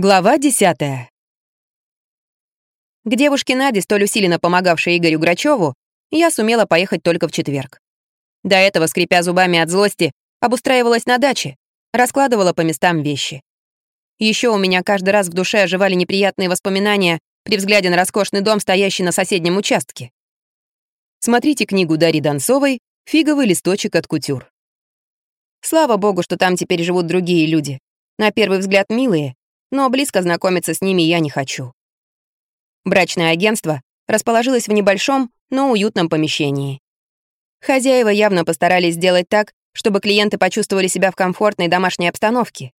Глава 10. К девушке Наде, столь усиленно помогавшей Игорю Грачеву, я сумела поехать только в четверг. До этого, скрипя зубами от злости, обустраивалась на даче, раскладывала по местам вещи. Еще у меня каждый раз в душе оживали неприятные воспоминания при взгляде на роскошный дом, стоящий на соседнем участке. Смотрите книгу Дарьи Донцовой «Фиговый листочек от кутюр». Слава богу, что там теперь живут другие люди. На первый взгляд милые, но близко знакомиться с ними я не хочу. Брачное агентство расположилось в небольшом, но уютном помещении. Хозяева явно постарались сделать так, чтобы клиенты почувствовали себя в комфортной домашней обстановке.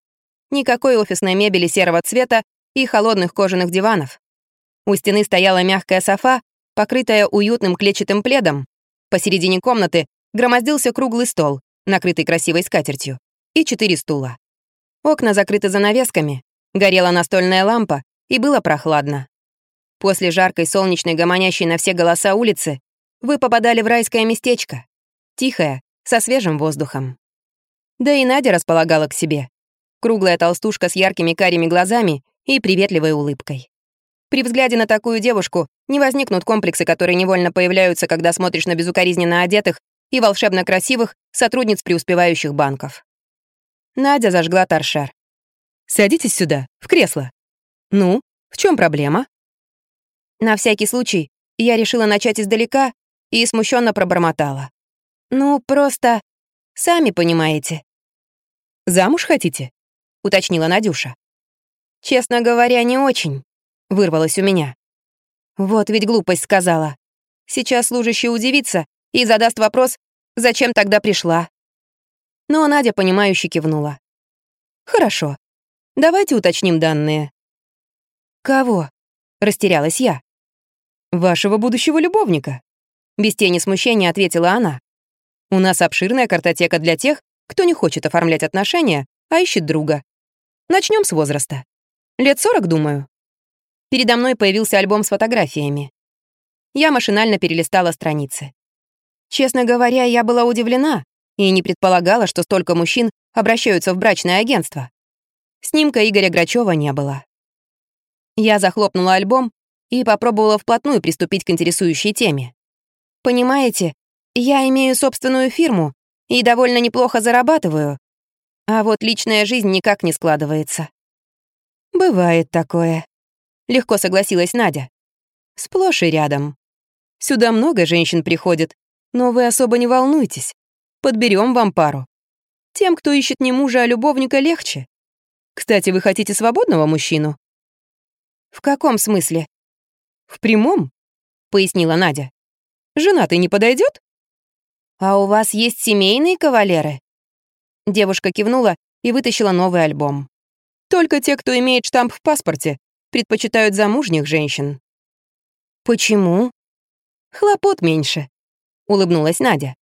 Никакой офисной мебели серого цвета и холодных кожаных диванов. У стены стояла мягкая софа, покрытая уютным клетчатым пледом. Посередине комнаты громоздился круглый стол, накрытый красивой скатертью, и четыре стула. Окна закрыты занавесками, Горела настольная лампа, и было прохладно. После жаркой, солнечной, гомонящей на все голоса улицы вы попадали в райское местечко. Тихое, со свежим воздухом. Да и Надя располагала к себе. Круглая толстушка с яркими карими глазами и приветливой улыбкой. При взгляде на такую девушку не возникнут комплексы, которые невольно появляются, когда смотришь на безукоризненно одетых и волшебно красивых сотрудниц преуспевающих банков. Надя зажгла торшер. Садитесь сюда, в кресло. Ну, в чем проблема? На всякий случай я решила начать издалека и смущенно пробормотала. Ну, просто... Сами понимаете. «Замуж хотите?» — уточнила Надюша. «Честно говоря, не очень», — вырвалось у меня. Вот ведь глупость сказала. Сейчас служащий удивится и задаст вопрос, зачем тогда пришла. Но Надя, понимающе кивнула. «Хорошо, Давайте уточним данные». «Кого?» — растерялась я. «Вашего будущего любовника», — без тени смущения ответила она. «У нас обширная картотека для тех, кто не хочет оформлять отношения, а ищет друга. Начнем с возраста. Лет сорок, думаю». Передо мной появился альбом с фотографиями. Я машинально перелистала страницы. Честно говоря, я была удивлена и не предполагала, что столько мужчин обращаются в брачное агентство. Снимка Игоря Грачева не было. Я захлопнула альбом и попробовала вплотную приступить к интересующей теме. Понимаете, я имею собственную фирму и довольно неплохо зарабатываю, а вот личная жизнь никак не складывается. Бывает такое. Легко согласилась Надя. Сплошь и рядом. Сюда много женщин приходит, но вы особо не волнуйтесь. Подберем вам пару. Тем, кто ищет не мужа, а любовника, легче. Кстати, вы хотите свободного мужчину?» «В каком смысле?» «В прямом», — пояснила Надя. «Женатый не подойдет? «А у вас есть семейные кавалеры?» Девушка кивнула и вытащила новый альбом. «Только те, кто имеет штамп в паспорте, предпочитают замужних женщин». «Почему?» «Хлопот меньше», — улыбнулась Надя.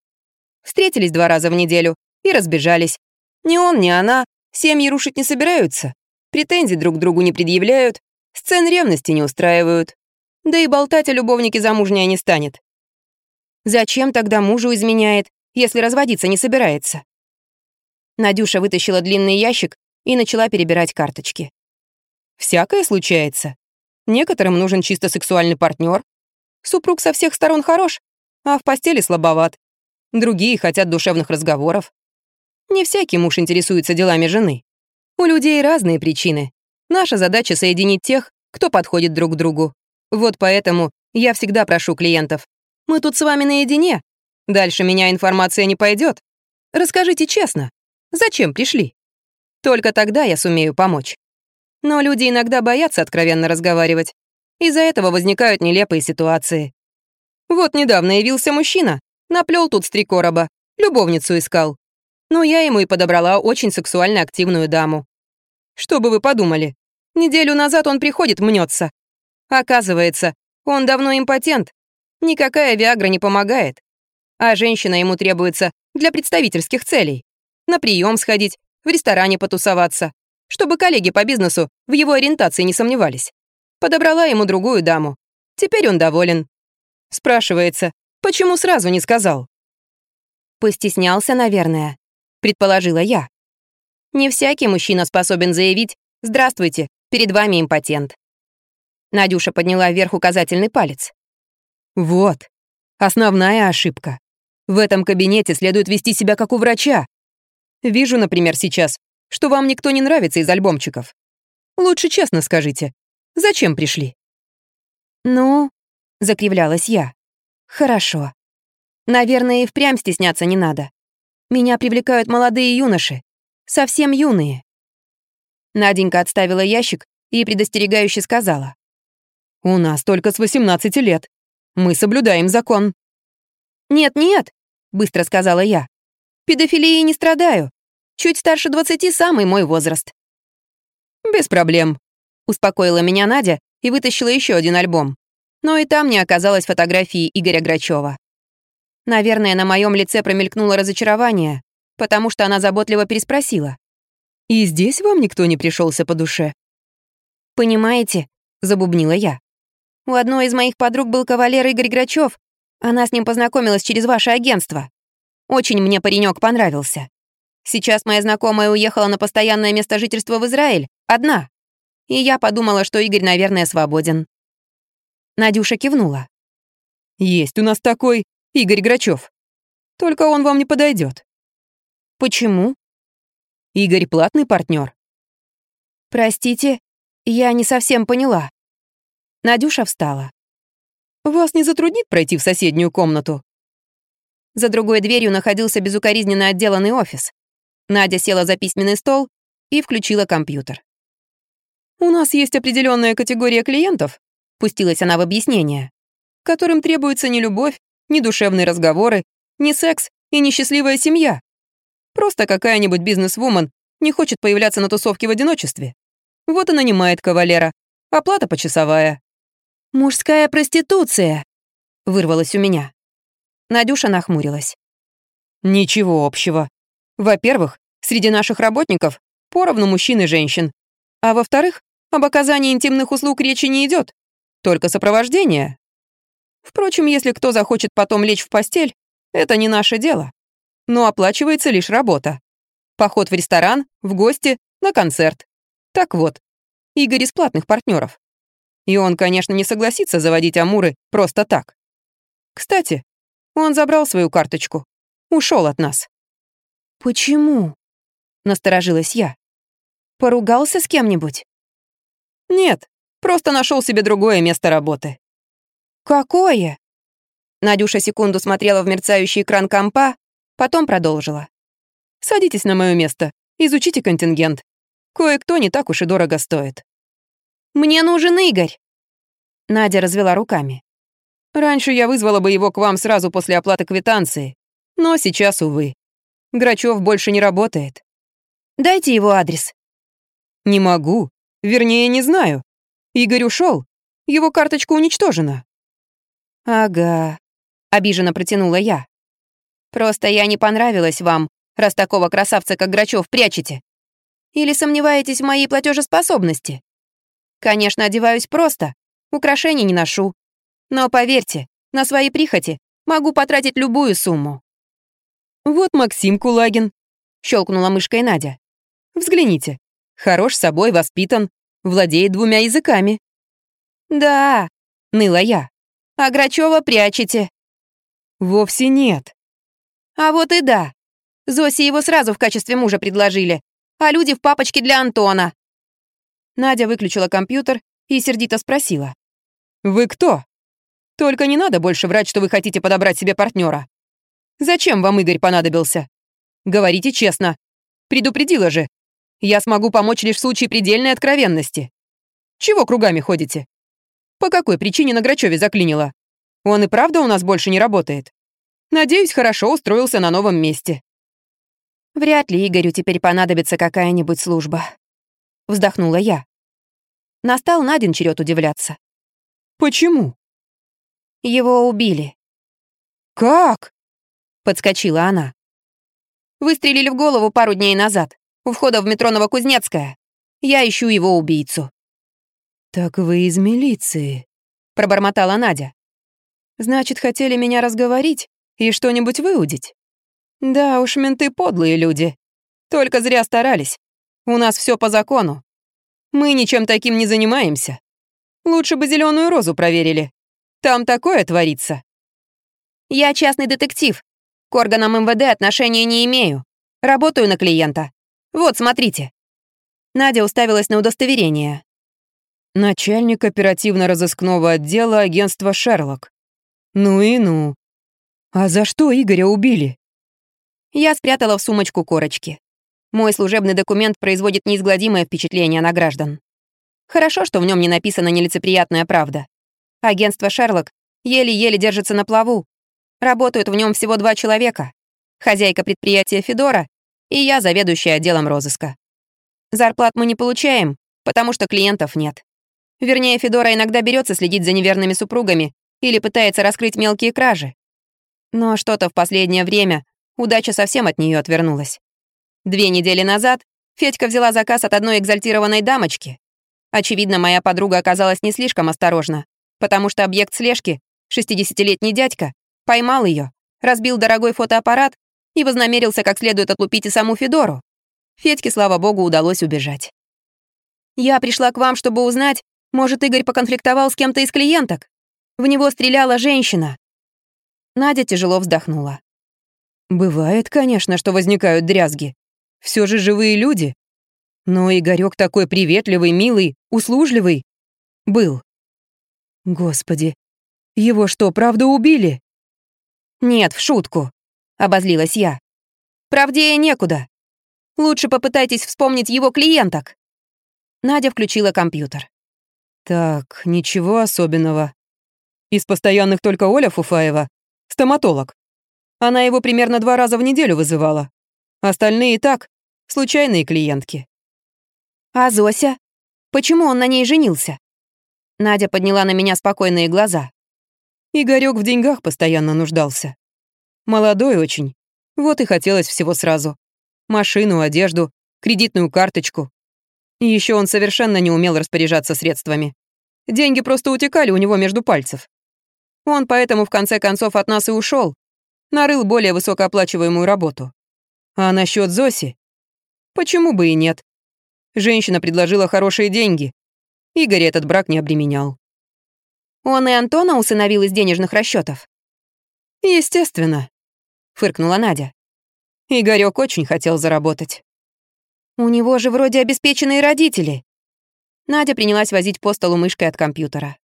Встретились два раза в неделю и разбежались. Ни он, ни она Семьи рушить не собираются, претензий друг к другу не предъявляют, сцен ревности не устраивают. Да и болтать о любовнике замужняя не станет. Зачем тогда мужу изменяет, если разводиться не собирается? Надюша вытащила длинный ящик и начала перебирать карточки. Всякое случается. Некоторым нужен чисто сексуальный партнер. Супруг со всех сторон хорош, а в постели слабоват. Другие хотят душевных разговоров. Не всякий муж интересуется делами жены. У людей разные причины. Наша задача — соединить тех, кто подходит друг к другу. Вот поэтому я всегда прошу клиентов. Мы тут с вами наедине. Дальше меня информация не пойдет. Расскажите честно, зачем пришли? Только тогда я сумею помочь. Но люди иногда боятся откровенно разговаривать. Из-за этого возникают нелепые ситуации. Вот недавно явился мужчина, наплел тут с три короба, любовницу искал. Но я ему и подобрала очень сексуально активную даму. Что бы вы подумали? Неделю назад он приходит, мнется. Оказывается, он давно импотент. Никакая Виагра не помогает. А женщина ему требуется для представительских целей. На прием сходить, в ресторане потусоваться, чтобы коллеги по бизнесу в его ориентации не сомневались. Подобрала ему другую даму. Теперь он доволен. Спрашивается, почему сразу не сказал? Постеснялся, наверное предположила я. Не всякий мужчина способен заявить «Здравствуйте, Перед вами импотент». Надюша подняла вверх указательный палец. «Вот, основная ошибка. В этом кабинете следует вести себя как у врача. Вижу, например, сейчас, что вам никто не нравится из альбомчиков. Лучше честно скажите, зачем пришли?» «Ну...» — закривлялась я. «Хорошо. Наверное, и впрямь стесняться не надо. Меня привлекают молодые юноши. Совсем юные». Наденька отставила ящик и предостерегающе сказала. «У нас только с 18 лет. Мы соблюдаем закон». «Нет-нет», — быстро сказала я. «Педофилией не страдаю. Чуть старше 20 самый мой возраст». «Без проблем», — успокоила меня Надя и вытащила еще один альбом. Но и там не оказалось фотографии Игоря Грачева. Наверное, на моем лице промелькнуло разочарование, потому что она заботливо переспросила. «И здесь вам никто не пришелся по душе?» «Понимаете», — забубнила я. «У одной из моих подруг был кавалер Игорь Грачев. Она с ним познакомилась через ваше агентство. Очень мне паренек понравился. Сейчас моя знакомая уехала на постоянное место жительства в Израиль, одна. И я подумала, что Игорь, наверное, свободен. Надюша кивнула. «Есть у нас такой Игорь Грачев. Только он вам не подойдет. «Почему?» «Игорь платный партнер. «Простите, я не совсем поняла». Надюша встала. «Вас не затруднит пройти в соседнюю комнату?» За другой дверью находился безукоризненно отделанный офис. Надя села за письменный стол и включила компьютер. «У нас есть определенная категория клиентов», — пустилась она в объяснение, «которым требуется не любовь, не душевные разговоры, не секс и не счастливая семья. Просто какая-нибудь бизнес-вумен не хочет появляться на тусовке в одиночестве. Вот и нанимает кавалера. Оплата почасовая». «Мужская проституция», — вырвалась у меня. Надюша нахмурилась. «Ничего общего. Во-первых, среди наших работников поровну мужчин и женщин. А во-вторых, об оказании интимных услуг речи не идет, только сопровождение. Впрочем, если кто захочет потом лечь в постель, это не наше дело. Но оплачивается лишь работа. Поход в ресторан, в гости, на концерт. Так вот, Игорь из платных партнеров. И он, конечно, не согласится заводить Амуры просто так. Кстати, он забрал свою карточку. Ушел от нас. «Почему?» — насторожилась я. «Поругался с кем-нибудь?» «Нет, просто нашел себе другое место работы». «Какое?» Надюша секунду смотрела в мерцающий экран компа, потом продолжила. «Садитесь на мое место, изучите контингент. Кое-кто не так уж и дорого стоит». «Мне нужен Игорь!» Надя развела руками. «Раньше я вызвала бы его к вам сразу после оплаты квитанции, но сейчас, увы. Грачев больше не работает. Дайте его адрес. Не могу. Вернее, не знаю. Игорь ушел. Его карточка уничтожена. Ага. Обиженно протянула я. Просто я не понравилась вам, раз такого красавца, как Грачев, прячете. Или сомневаетесь в моей платежеспособности? Конечно, одеваюсь просто, украшений не ношу. Но поверьте, на свои прихоти могу потратить любую сумму. «Вот Максим Кулагин», — щелкнула мышкой Надя. «Взгляните. Хорош собой, воспитан, владеет двумя языками». «Да», — ныла я. «А Грачева прячете». «Вовсе нет». «А вот и да. Зосе его сразу в качестве мужа предложили, а люди в папочке для Антона». Надя выключила компьютер и сердито спросила. «Вы кто? Только не надо больше врать, что вы хотите подобрать себе партнера. Зачем вам Игорь понадобился? Говорите честно. Предупредила же. Я смогу помочь лишь в случае предельной откровенности. Чего кругами ходите? По какой причине на Грачеве заклинило? Он и правда у нас больше не работает? Надеюсь, хорошо устроился на новом месте. Вряд ли Игорю теперь понадобится какая-нибудь служба. Вздохнула я. Настал Надин черед удивляться. Почему? Его убили. Как? подскочила она. Выстрелили в голову пару дней назад, у входа в метро Новокузнецкая. Я ищу его убийцу. «Так вы из милиции», — пробормотала Надя. «Значит, хотели меня разговорить и что-нибудь выудить? Да уж, менты подлые люди. Только зря старались. У нас все по закону. Мы ничем таким не занимаемся. Лучше бы зеленую розу проверили. Там такое творится. Я частный детектив. К органам МВД отношения не имею. Работаю на клиента. Вот, смотрите. Надя уставилась на удостоверение. Начальник оперативно-розыскного отдела агентства «Шерлок». Ну и ну. А за что Игоря убили? Я спрятала в сумочку корочки. Мой служебный документ производит неизгладимое впечатление на граждан. Хорошо, что в нем не написана нелицеприятная правда. Агентство «Шерлок» еле-еле держится на плаву. Работают в нем всего два человека. Хозяйка предприятия Федора и я, заведующая отделом розыска. Зарплат мы не получаем, потому что клиентов нет. Вернее, Федора иногда берется следить за неверными супругами или пытается раскрыть мелкие кражи. Но что-то в последнее время удача совсем от нее отвернулась. Две недели назад Федька взяла заказ от одной экзальтированной дамочки. Очевидно, моя подруга оказалась не слишком осторожна, потому что объект слежки, 60-летний дядька, поймал ее, разбил дорогой фотоаппарат и вознамерился как следует отлупить и саму Федору. Федьке, слава богу, удалось убежать. Я пришла к вам, чтобы узнать, может, Игорь поконфликтовал с кем-то из клиенток? В него стреляла женщина. Надя тяжело вздохнула. Бывает, конечно, что возникают дрязги. Все же живые люди. Но Игорёк такой приветливый, милый, услужливый. Был. Господи, его что, правда убили? Нет, в шутку, обозлилась я. Правдее некуда. Лучше попытайтесь вспомнить его клиенток. Надя включила компьютер. Так, ничего особенного. Из постоянных только Оля Фуфаева, стоматолог. Она его примерно два раза в неделю вызывала. Остальные так, случайные клиентки. А Зося? Почему он на ней женился? Надя подняла на меня спокойные глаза. Игорёк в деньгах постоянно нуждался. Молодой очень. Вот и хотелось всего сразу. Машину, одежду, кредитную карточку. И еще он совершенно не умел распоряжаться средствами. Деньги просто утекали у него между пальцев. Он поэтому в конце концов от нас и ушел, нарыл более высокооплачиваемую работу. А насчет Зоси? Почему бы и нет? Женщина предложила хорошие деньги. Игорь этот брак не обременял. Он и Антона усыновил из денежных расчетов. Естественно, фыркнула Надя. Игорёк очень хотел заработать. У него же вроде обеспеченные родители. Надя принялась возить по столу мышкой от компьютера.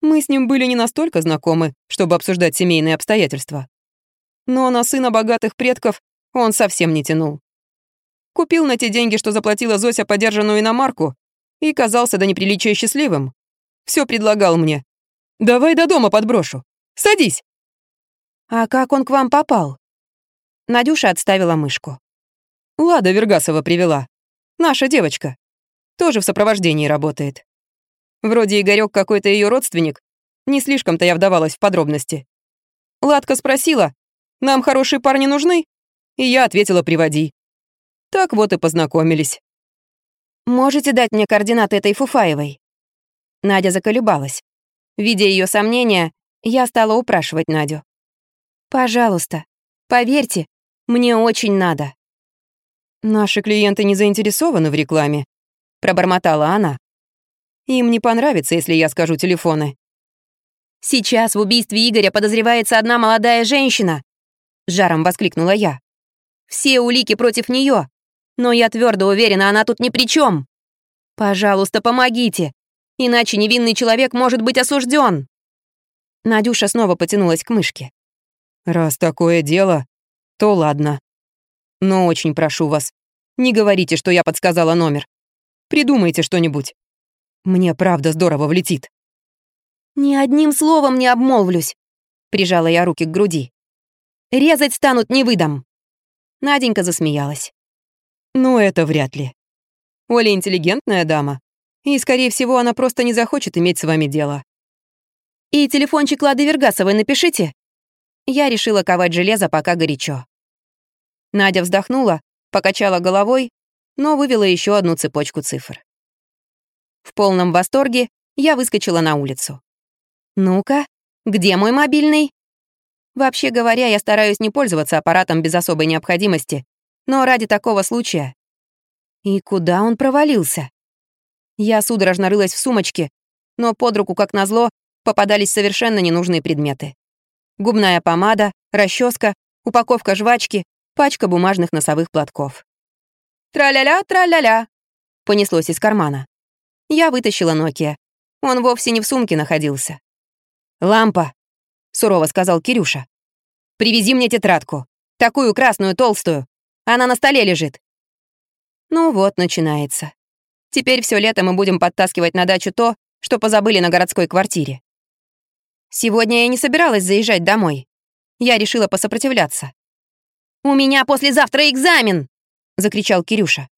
Мы с ним были не настолько знакомы, чтобы обсуждать семейные обстоятельства. Но на сына богатых предков он совсем не тянул. Купил на те деньги, что заплатила Зося подержанную иномарку, и казался до неприличия счастливым. Все предлагал мне. «Давай до дома подброшу. Садись!» «А как он к вам попал?» Надюша отставила мышку. Лада Вергасова привела. Наша девочка. Тоже в сопровождении работает. Вроде Игорёк какой-то ее родственник. Не слишком-то я вдавалась в подробности. Ладка спросила, нам хорошие парни нужны? И я ответила, приводи. Так вот и познакомились. Можете дать мне координаты этой Фуфаевой? Надя заколебалась. Видя ее сомнения, я стала упрашивать Надю. «Пожалуйста, поверьте, мне очень надо». «Наши клиенты не заинтересованы в рекламе», — пробормотала она. «Им не понравится, если я скажу телефоны». «Сейчас в убийстве Игоря подозревается одна молодая женщина», — жаром воскликнула я. «Все улики против нее, но я твердо уверена, она тут ни при чем. Пожалуйста, помогите, иначе невинный человек может быть осужден. Надюша снова потянулась к мышке. «Раз такое дело, то ладно», но очень прошу вас, не говорите, что я подсказала номер. Придумайте что-нибудь. Мне правда здорово влетит». «Ни одним словом не обмолвлюсь», — прижала я руки к груди. «Резать станут, не выдам». Наденька засмеялась. «Ну, это вряд ли. Оля интеллигентная дама, и, скорее всего, она просто не захочет иметь с вами дело». «И телефончик Лады Вергасовой напишите». Я решила ковать железо, пока горячо. Надя вздохнула, покачала головой, но вывела еще одну цепочку цифр. В полном восторге я выскочила на улицу. «Ну-ка, где мой мобильный?» Вообще говоря, я стараюсь не пользоваться аппаратом без особой необходимости, но ради такого случая. И куда он провалился? Я судорожно рылась в сумочке, но под руку, как назло, попадались совершенно ненужные предметы. Губная помада, расческа, упаковка жвачки, пачка бумажных носовых платков. «Тра-ля-ля, тра-ля-ля!» понеслось из кармана. Я вытащила Nokia. Он вовсе не в сумке находился. «Лампа», — сурово сказал Кирюша. «Привези мне тетрадку. Такую красную, толстую. Она на столе лежит». Ну вот, начинается. Теперь все лето мы будем подтаскивать на дачу то, что позабыли на городской квартире. Сегодня я не собиралась заезжать домой. Я решила посопротивляться. «У меня послезавтра экзамен!» — закричал Кирюша.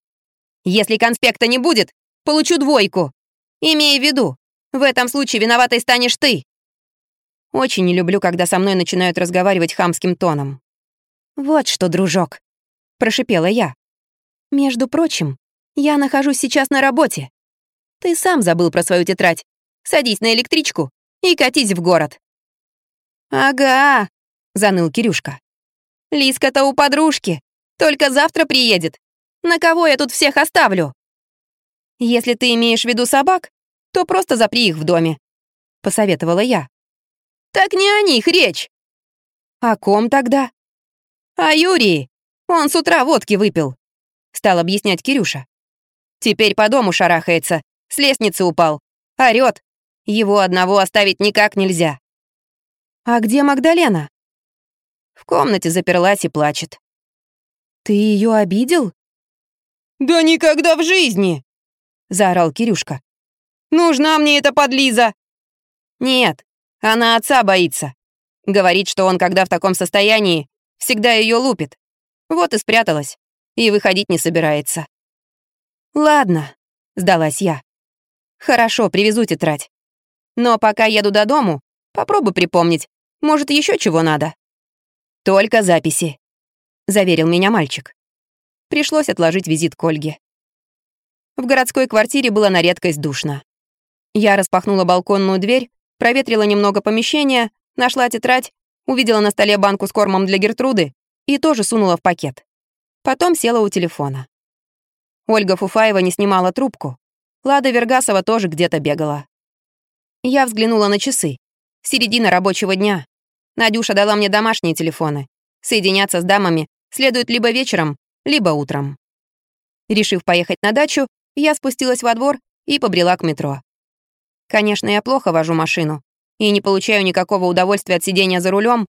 «Если конспекта не будет, получу двойку. Имей в виду, в этом случае виноватой станешь ты». Очень не люблю, когда со мной начинают разговаривать хамским тоном. «Вот что, дружок», — прошипела я. «Между прочим, я нахожусь сейчас на работе. Ты сам забыл про свою тетрадь. Садись на электричку и катись в город». «Ага», — заныл Кирюшка. «Лиска-то у подружки. Только завтра приедет. На кого я тут всех оставлю?» «Если ты имеешь в виду собак, то просто запри их в доме», — посоветовала я. «Так не о них речь». «О ком тогда?» «О Юрии. Он с утра водки выпил», — стал объяснять Кирюша. «Теперь по дому шарахается, с лестницы упал. Орёт. Его одного оставить никак нельзя». «А где Магдалена?» В комнате заперлась и плачет. «Ты ее обидел?» «Да никогда в жизни!» — заорал Кирюшка. «Нужна мне эта подлиза!» «Нет, она отца боится. Говорит, что он, когда в таком состоянии, всегда ее лупит. Вот и спряталась, и выходить не собирается». «Ладно», — сдалась я. «Хорошо, привезу тетрадь. Но пока еду до дому, попробуй припомнить, может, еще чего надо?» «Только записи», — заверил меня мальчик. Пришлось отложить визит к Ольге. В городской квартире было на редкость душно. Я распахнула балконную дверь, проветрила немного помещения, нашла тетрадь, увидела на столе банку с кормом для Гертруды и тоже сунула в пакет. Потом села у телефона. Ольга Фуфаева не снимала трубку. Лада Вергасова тоже где-то бегала. Я взглянула на часы. Середина рабочего дня. Надюша дала мне домашние телефоны. Соединяться с дамами следует либо вечером, либо утром. Решив поехать на дачу, я спустилась во двор и побрела к метро. Конечно, я плохо вожу машину и не получаю никакого удовольствия от сидения за рулем,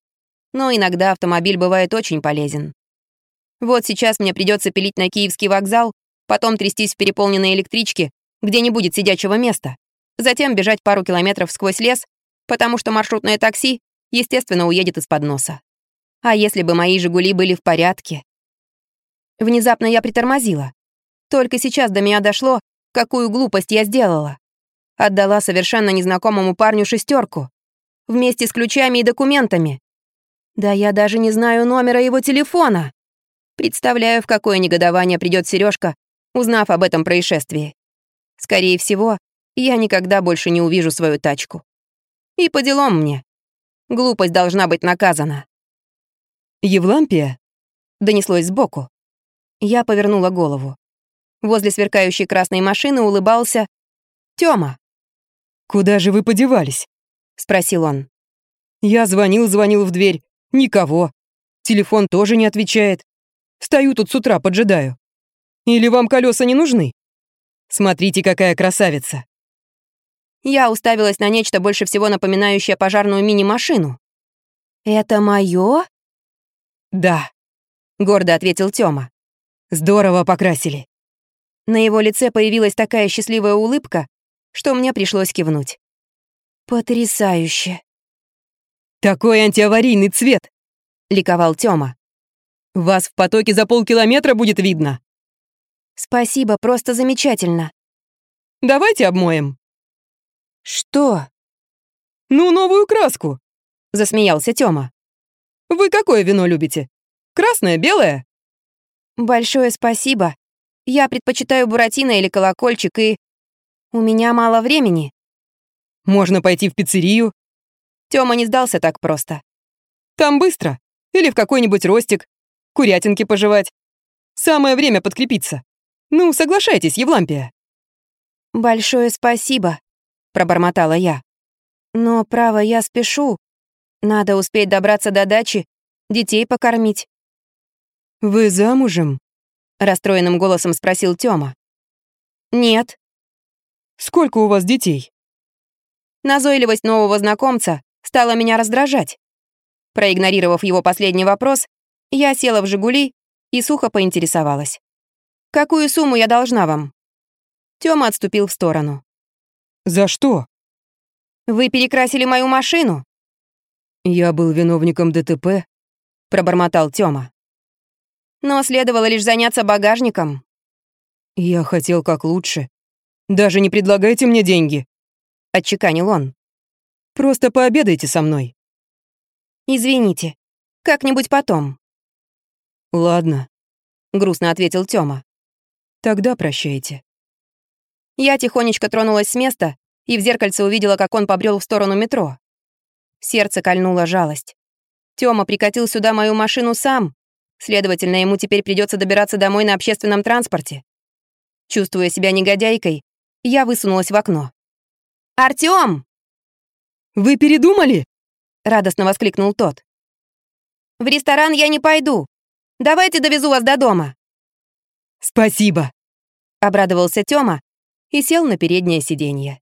но иногда автомобиль бывает очень полезен. Вот сейчас мне придется пилить на Киевский вокзал, потом трястись в переполненной электричке, где не будет сидячего места, затем бежать пару километров сквозь лес, потому что маршрутное такси, естественно, уедет из-под носа. А если бы мои «Жигули» были в порядке? Внезапно я притормозила. Только сейчас до меня дошло, какую глупость я сделала. Отдала совершенно незнакомому парню шестерку Вместе с ключами и документами. Да я даже не знаю номера его телефона. Представляю, в какое негодование придет Сережка, узнав об этом происшествии. Скорее всего, я никогда больше не увижу свою тачку. И по делам мне. Глупость должна быть наказана. «Евлампия?» — донеслось сбоку. Я повернула голову. Возле сверкающей красной машины улыбался Тёма. «Куда же вы подевались?» — спросил он. «Я звонил, звонил в дверь. Никого. Телефон тоже не отвечает. Стою тут с утра, поджидаю. Или вам колеса не нужны? Смотрите, какая красавица!» Я уставилась на нечто больше всего напоминающее пожарную мини-машину. «Это моё?» «Да», — гордо ответил Тёма. «Здорово покрасили». На его лице появилась такая счастливая улыбка, что мне пришлось кивнуть. «Потрясающе!» «Такой антиаварийный цвет!» — ликовал Тёма. «Вас в потоке за полкилометра будет видно!» «Спасибо, просто замечательно!» «Давайте обмоем!» «Что?» «Ну, новую краску!» — засмеялся Тёма. «Вы какое вино любите? Красное, белое?» «Большое спасибо. Я предпочитаю буратино или колокольчик, и... У меня мало времени». «Можно пойти в пиццерию». Тёма не сдался так просто. «Там быстро. Или в какой-нибудь ростик. Курятинки пожевать. Самое время подкрепиться. Ну, соглашайтесь, Евлампия». «Большое спасибо», — пробормотала я. «Но, право, я спешу. Надо успеть добраться до дачи, детей покормить». «Вы замужем?» — расстроенным голосом спросил Тёма. «Нет». «Сколько у вас детей?» Назойливость нового знакомца стала меня раздражать. Проигнорировав его последний вопрос, я села в «Жигули» и сухо поинтересовалась. «Какую сумму я должна вам?» Тёма отступил в сторону. «За что?» «Вы перекрасили мою машину». «Я был виновником ДТП», — пробормотал Тёма. «Но следовало лишь заняться багажником». «Я хотел как лучше. Даже не предлагайте мне деньги», — отчеканил он. «Просто пообедайте со мной». «Извините, как-нибудь потом». «Ладно», — грустно ответил Тёма. «Тогда прощайте». Я тихонечко тронулась с места и в зеркальце увидела, как он побрел в сторону метро. Сердце кольнула жалость. Тёма прикатил сюда мою машину сам, следовательно, ему теперь придется добираться домой на общественном транспорте. Чувствуя себя негодяйкой, я высунулась в окно. «Артём!» «Вы передумали?» — радостно воскликнул тот. «В ресторан я не пойду. Давайте довезу вас до дома». «Спасибо», — обрадовался Тёма и сел на переднее сиденье.